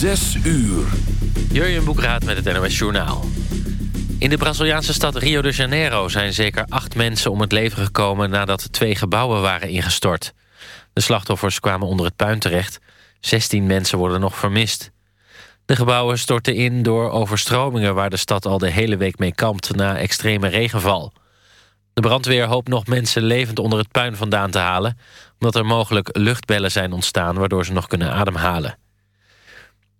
Zes uur. Jurjen Boekraat met het NOS Journaal. In de Braziliaanse stad Rio de Janeiro zijn zeker acht mensen om het leven gekomen... nadat twee gebouwen waren ingestort. De slachtoffers kwamen onder het puin terecht. 16 mensen worden nog vermist. De gebouwen stortten in door overstromingen... waar de stad al de hele week mee kampt na extreme regenval. De brandweer hoopt nog mensen levend onder het puin vandaan te halen... omdat er mogelijk luchtbellen zijn ontstaan... waardoor ze nog kunnen ademhalen.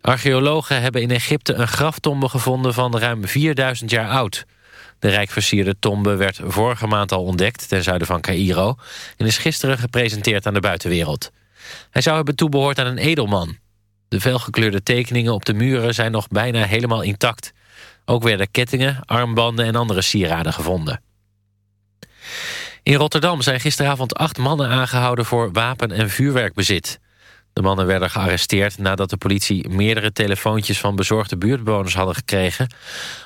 Archeologen hebben in Egypte een graftombe gevonden van ruim 4000 jaar oud. De rijkversierde tombe werd vorige maand al ontdekt ten zuiden van Cairo... en is gisteren gepresenteerd aan de buitenwereld. Hij zou hebben toebehoord aan een edelman. De felgekleurde tekeningen op de muren zijn nog bijna helemaal intact. Ook werden kettingen, armbanden en andere sieraden gevonden. In Rotterdam zijn gisteravond acht mannen aangehouden voor wapen- en vuurwerkbezit. De mannen werden gearresteerd nadat de politie meerdere telefoontjes van bezorgde buurtbewoners hadden gekregen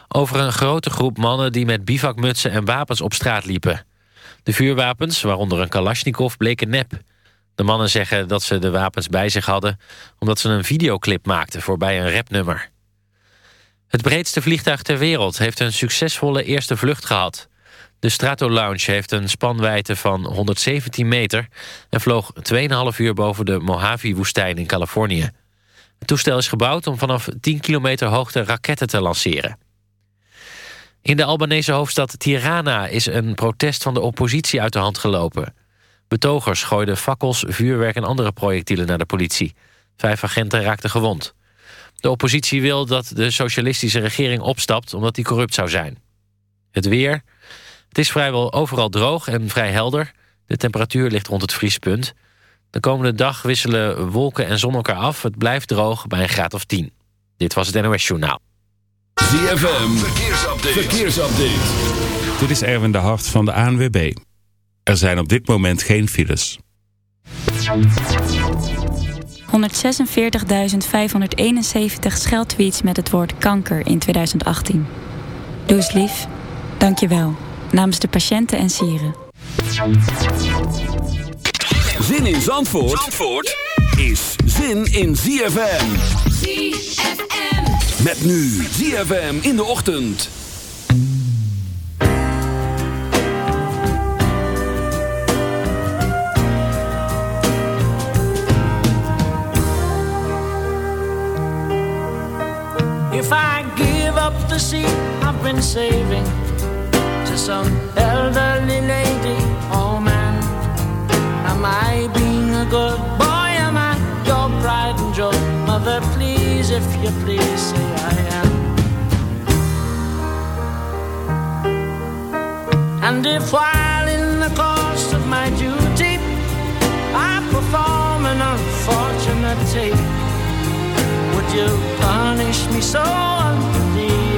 over een grote groep mannen die met bivakmutsen en wapens op straat liepen. De vuurwapens, waaronder een Kalashnikov, bleken nep. De mannen zeggen dat ze de wapens bij zich hadden omdat ze een videoclip maakten voorbij een rapnummer. Het breedste vliegtuig ter wereld heeft een succesvolle eerste vlucht gehad. De Strato Lounge heeft een spanwijdte van 117 meter... en vloog 2,5 uur boven de Mojave-woestijn in Californië. Het toestel is gebouwd om vanaf 10 kilometer hoogte raketten te lanceren. In de Albanese hoofdstad Tirana is een protest van de oppositie uit de hand gelopen. Betogers gooiden fakkels, vuurwerk en andere projectielen naar de politie. Vijf agenten raakten gewond. De oppositie wil dat de socialistische regering opstapt omdat die corrupt zou zijn. Het weer... Het is vrijwel overal droog en vrij helder. De temperatuur ligt rond het vriespunt. De komende dag wisselen wolken en zon elkaar af. Het blijft droog bij een graad of 10. Dit was het NOS Journaal. ZFM, verkeersupdate. verkeersupdate. Dit is Erwin de Hart van de ANWB. Er zijn op dit moment geen files. 146.571 scheldtweets met het woord kanker in 2018. Doe eens lief. Dank je wel namens de patiënten en sieren. Zin in Zandvoort, Zandvoort is zin in ZFM. ZFM. Met nu ZFM in de ochtend. If I give up the seat I've been saving to some elderly lady oh man. Am I being a good boy? Am I your pride and joy? Mother, please, if you please, say I am. And if while in the course of my duty I perform an unfortunate tape, would you punish me so? unbelievably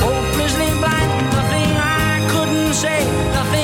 hopelessly blind. Nothing I couldn't say. Nothing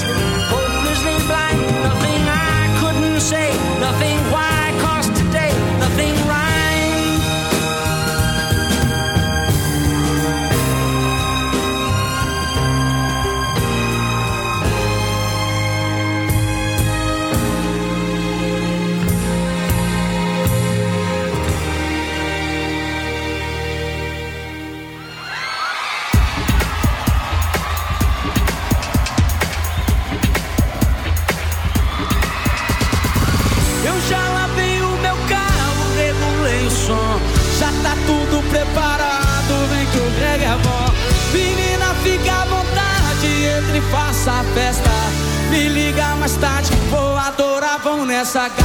hopelessly blind. Nothing I couldn't say, nothing why. sacar.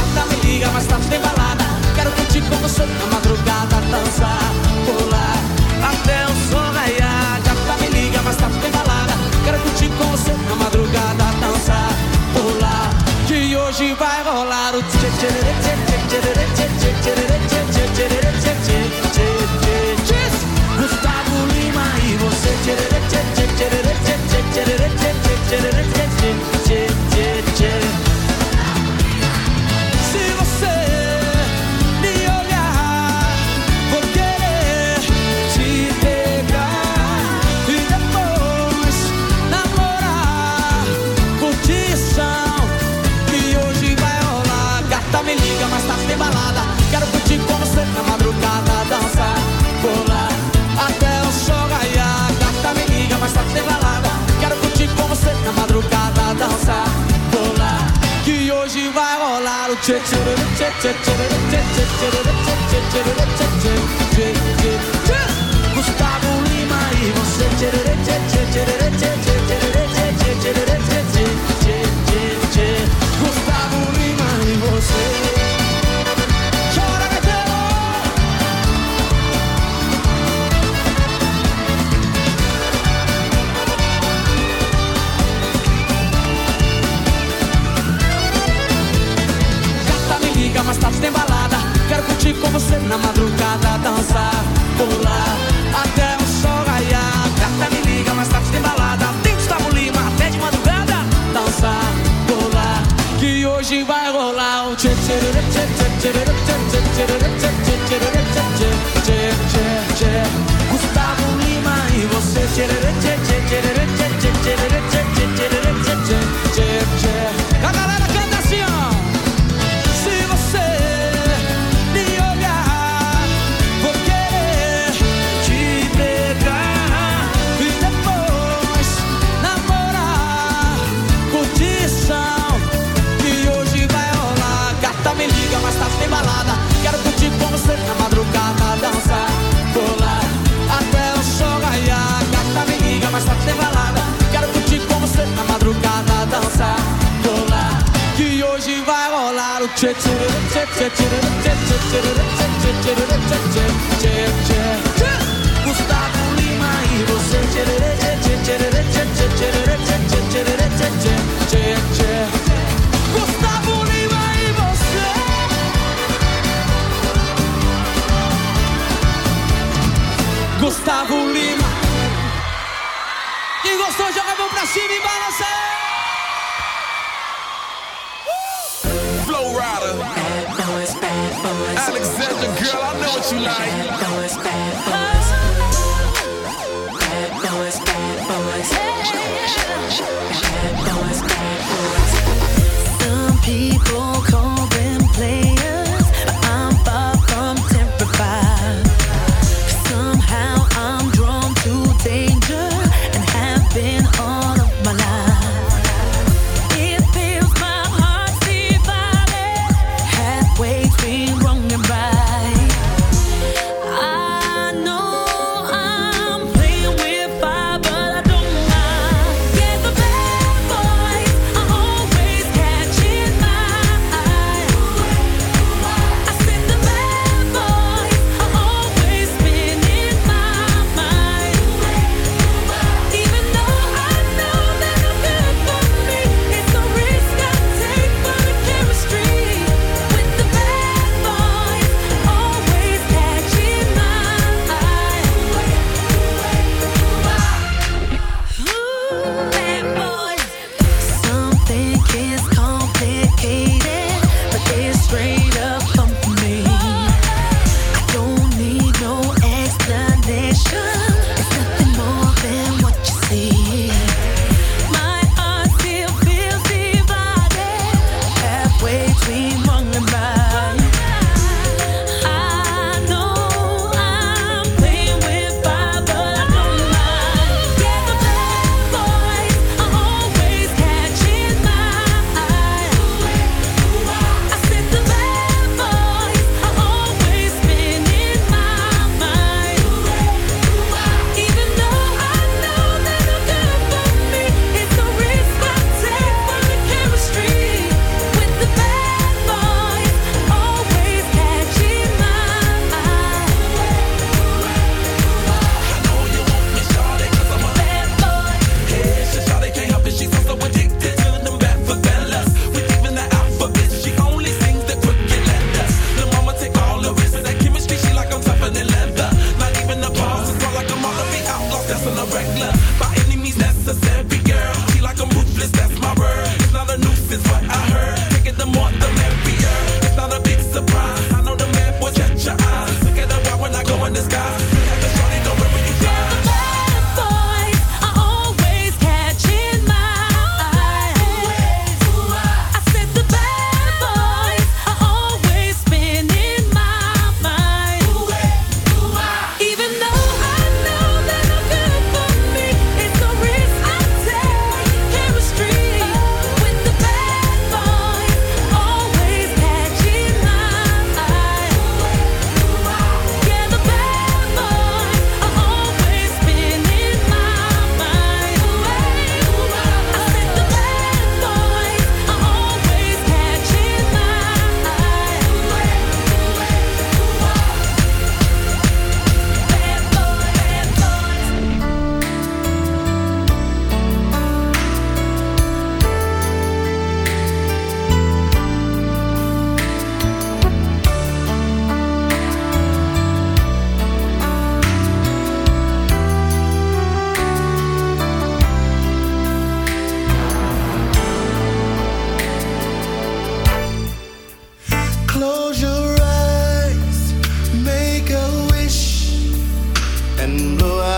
and blue eyes.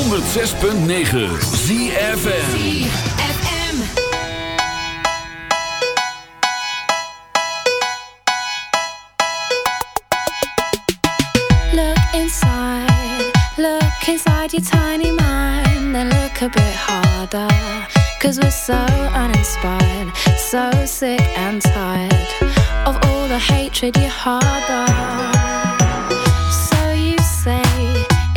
106.9 ZFM. Look inside, look inside your tiny mind, then look a bit harder. Cause we're so uninspired, so sick and tired of all the hatred you harbor.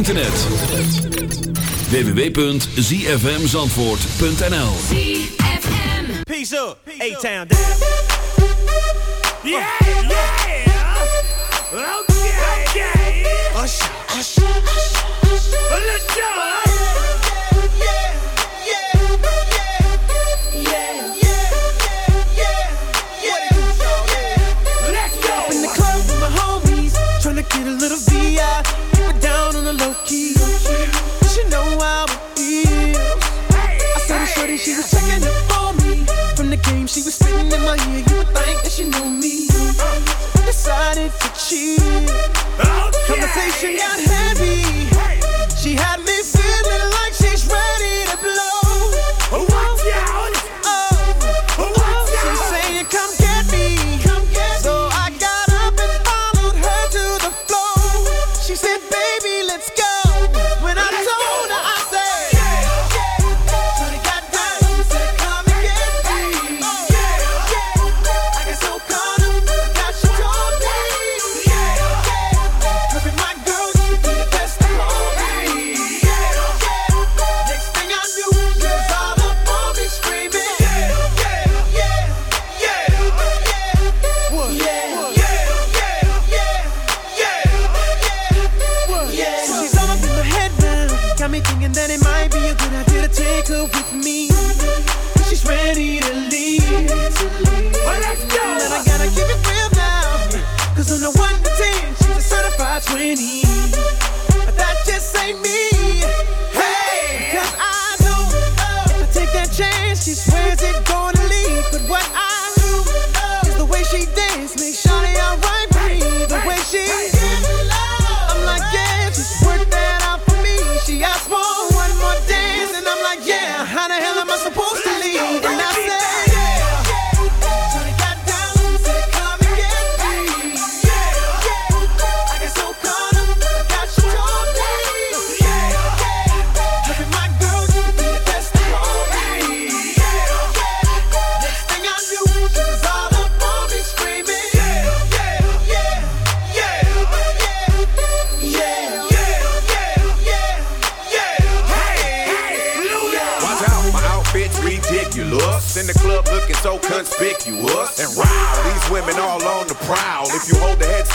Internet. www.zfmzandvoort.nl Peace up, A-Town down. Yeah, yeah. Okay, okay. Usher, usher, usher. Let's go. Let's go. Up in the club with my homies, tryna get a little VI. She knew me. Decided to cheat.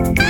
Bye.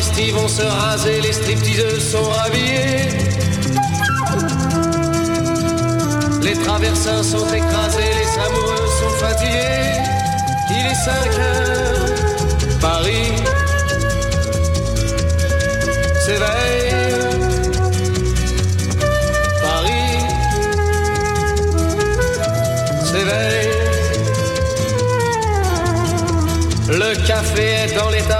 les vont se raser, les stripteaseuses sont rhabillés. Les traversins sont écrasés, les amoureux sont fatigués. Il est 5 heures, Paris s'éveille. Paris s'éveille. Le café est dans l'état